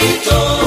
ha